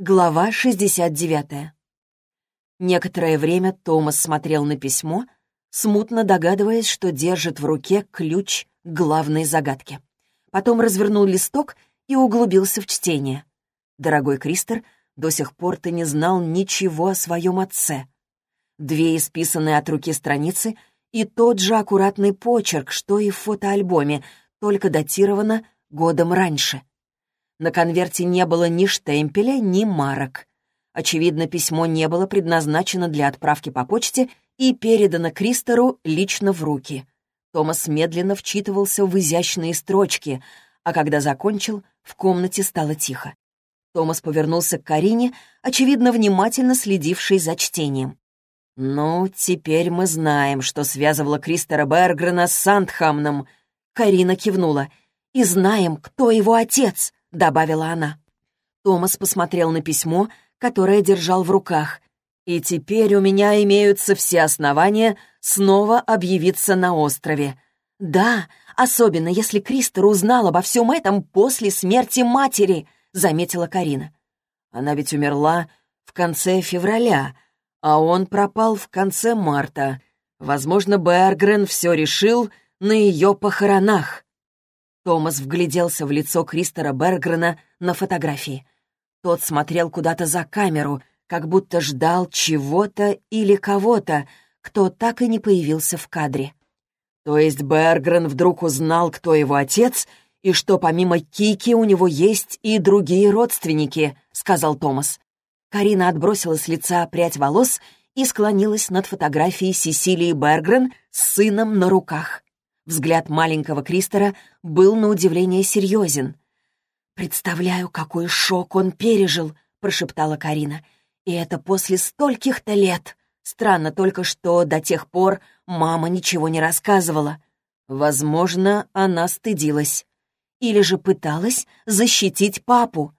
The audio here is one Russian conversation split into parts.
Глава 69. Некоторое время Томас смотрел на письмо, смутно догадываясь, что держит в руке ключ к главной загадке. Потом развернул листок и углубился в чтение. «Дорогой Кристер, до сих пор ты не знал ничего о своем отце». Две исписанные от руки страницы и тот же аккуратный почерк, что и в фотоальбоме, только датировано годом раньше. На конверте не было ни штемпеля, ни марок. Очевидно, письмо не было предназначено для отправки по почте и передано Кристору лично в руки. Томас медленно вчитывался в изящные строчки, а когда закончил, в комнате стало тихо. Томас повернулся к Карине, очевидно, внимательно следившей за чтением. «Ну, теперь мы знаем, что связывало Кристера Бергрена с Сандхамном», — Карина кивнула. «И знаем, кто его отец». — добавила она. Томас посмотрел на письмо, которое держал в руках. «И теперь у меня имеются все основания снова объявиться на острове. Да, особенно если Кристер узнал обо всем этом после смерти матери», — заметила Карина. «Она ведь умерла в конце февраля, а он пропал в конце марта. Возможно, Бергрен все решил на ее похоронах». Томас вгляделся в лицо Кристера Бергрена на фотографии. Тот смотрел куда-то за камеру, как будто ждал чего-то или кого-то, кто так и не появился в кадре. То есть Бергрен вдруг узнал, кто его отец, и что помимо Кики у него есть и другие родственники, сказал Томас. Карина отбросила с лица прядь волос и склонилась над фотографией Сесилии Бергрен с сыном на руках. Взгляд маленького Кристера был на удивление серьезен. «Представляю, какой шок он пережил», — прошептала Карина. «И это после стольких-то лет. Странно только, что до тех пор мама ничего не рассказывала. Возможно, она стыдилась. Или же пыталась защитить папу.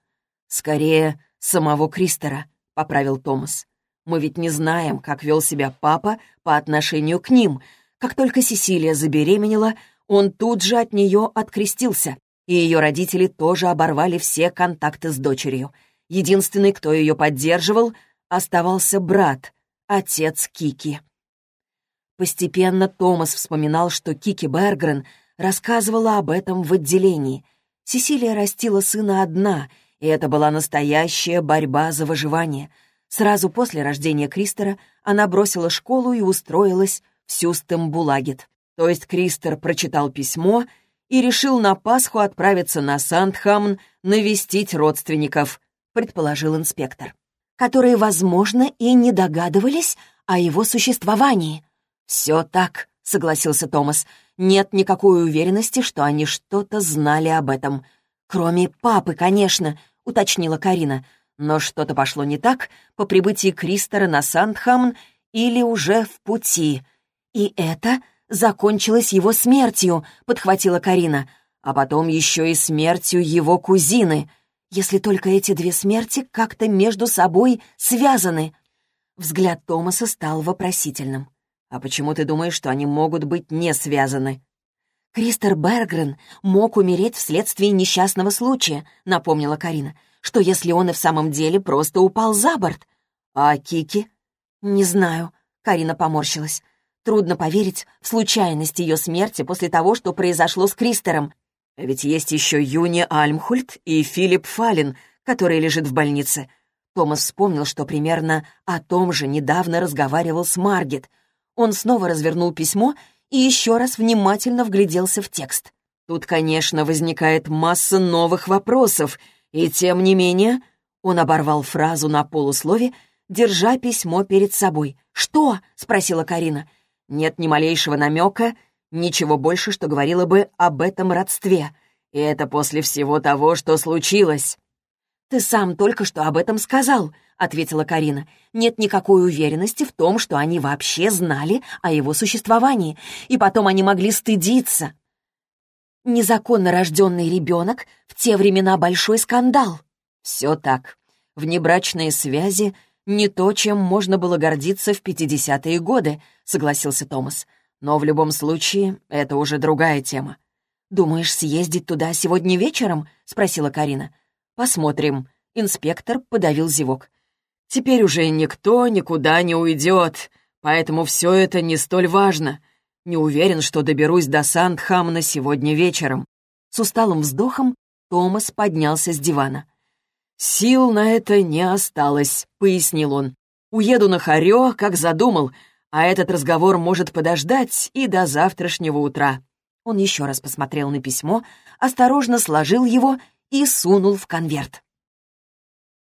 Скорее, самого Кристера», — поправил Томас. «Мы ведь не знаем, как вел себя папа по отношению к ним», — как только Сесилия забеременела, он тут же от нее открестился, и ее родители тоже оборвали все контакты с дочерью. Единственный, кто ее поддерживал, оставался брат, отец Кики. Постепенно Томас вспоминал, что Кики Бергрен рассказывала об этом в отделении. Сесилия растила сына одна, и это была настоящая борьба за выживание. Сразу после рождения Кристера она бросила школу и устроилась Сюстем Булагет. То есть Кристер прочитал письмо и решил на Пасху отправиться на Сандхамн навестить родственников, предположил инспектор, которые, возможно, и не догадывались о его существовании. «Все так», — согласился Томас. «Нет никакой уверенности, что они что-то знали об этом. Кроме папы, конечно», — уточнила Карина. Но что-то пошло не так по прибытии Кристера на Сандхамн или уже в пути. «И это закончилось его смертью», — подхватила Карина, «а потом еще и смертью его кузины, если только эти две смерти как-то между собой связаны». Взгляд Томаса стал вопросительным. «А почему ты думаешь, что они могут быть не связаны?» «Кристер Бергрен мог умереть вследствие несчастного случая», — напомнила Карина. «Что если он и в самом деле просто упал за борт?» «А Кики?» «Не знаю», — Карина поморщилась. Трудно поверить в случайность ее смерти после того, что произошло с Кристером. Ведь есть еще Юни Альмхульт и Филипп Фалин, который лежит в больнице. Томас вспомнил, что примерно о том же недавно разговаривал с Маргет. Он снова развернул письмо и еще раз внимательно вгляделся в текст. Тут, конечно, возникает масса новых вопросов, и тем не менее... Он оборвал фразу на полуслове, держа письмо перед собой. «Что?» — спросила Карина. Нет ни малейшего намека, ничего больше, что говорило бы об этом родстве. И это после всего того, что случилось. «Ты сам только что об этом сказал», — ответила Карина. «Нет никакой уверенности в том, что они вообще знали о его существовании, и потом они могли стыдиться. Незаконно рожденный ребенок в те времена большой скандал». «Все так. Внебрачные связи не то, чем можно было гордиться в 50-е годы», — согласился Томас. «Но в любом случае это уже другая тема». «Думаешь, съездить туда сегодня вечером?» — спросила Карина. «Посмотрим. Инспектор подавил зевок. «Теперь уже никто никуда не уйдет, поэтому все это не столь важно. Не уверен, что доберусь до Сандхамна сегодня вечером». С усталым вздохом Томас поднялся с дивана. «Сил на это не осталось», — пояснил он. «Уеду на Харё, как задумал, а этот разговор может подождать и до завтрашнего утра». Он еще раз посмотрел на письмо, осторожно сложил его и сунул в конверт.